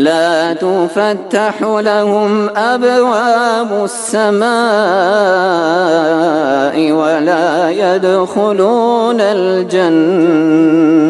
لا تفتح لهم أبواب السماء ولا يدخلون الجنة.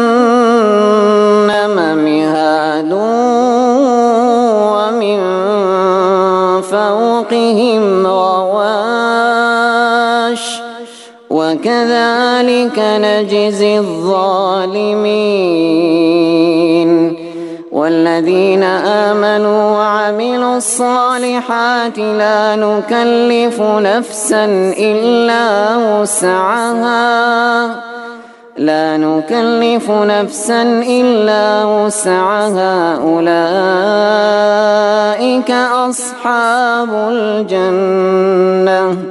وكذلك نجزي الظالمين والذين آمنوا وعملوا الصالحات لا نكلف نفسا إلا وسعها. لا نكلف نفسا إلا وسعها. أولئك أصحاب الجنة.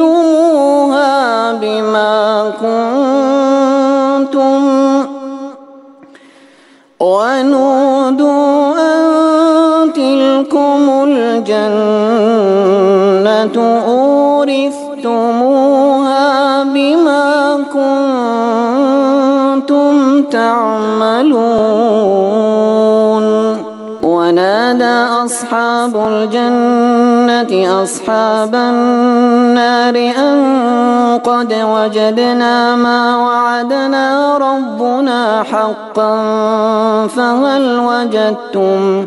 أورثتموها بما كنتم ونودوا أن تلكم الجنة أورثتموها بما كنتم تعملون أصحاب الجنة أصحاب النار أن قد وجدنا ما وعدنا ربنا حقا فهل وجدتم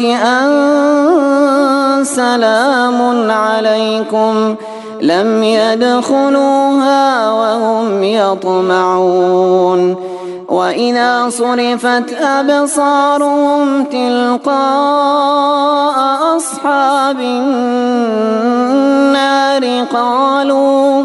أن سلام عليكم لم يدخلوها وهم يطمعون وإذا صرفت أبصارهم تلقاء أصحاب النار قالوا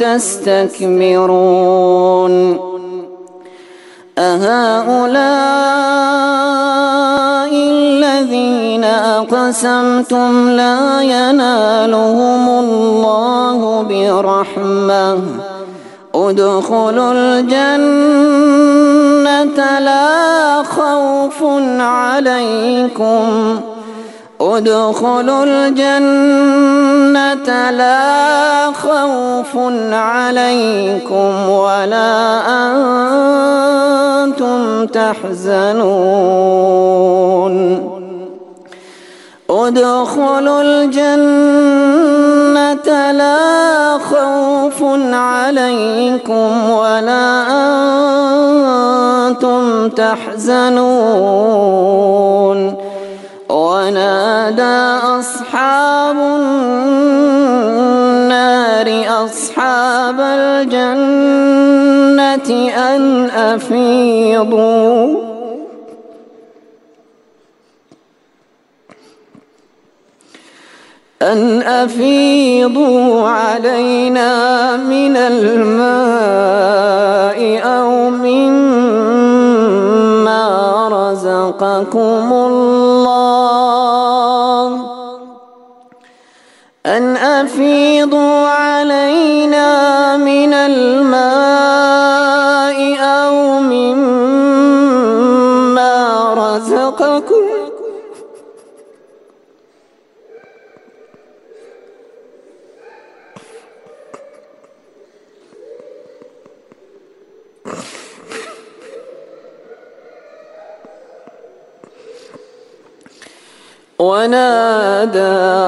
تستكبرون. أهؤلاء الذين أقسمتم لا ينالهم الله برحمة. ادخلوا الجنة لا خوف عليكم. ادخلوا الجنة لا خوف عليكم ولا أنتم تحزنون. ادخلوا الجنة لا خوف عليكم ولا أنتم تحزنون. ونادى أصحاب النار أصحاب الجنة أن أفيضوا. أن أفيضوا علينا من الماء. رزقكم ونادى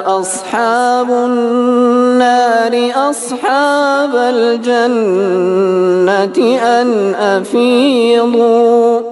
أصحاب النار أصحاب الجنة أن أفيضوا.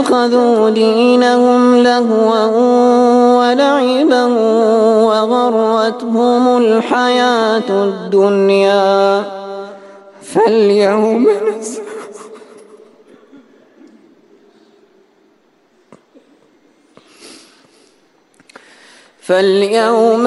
اتخذوا دينهم لهوا ولعبا وغرتهم الحياة الدنيا. فاليوم فاليوم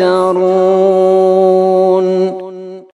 يفترون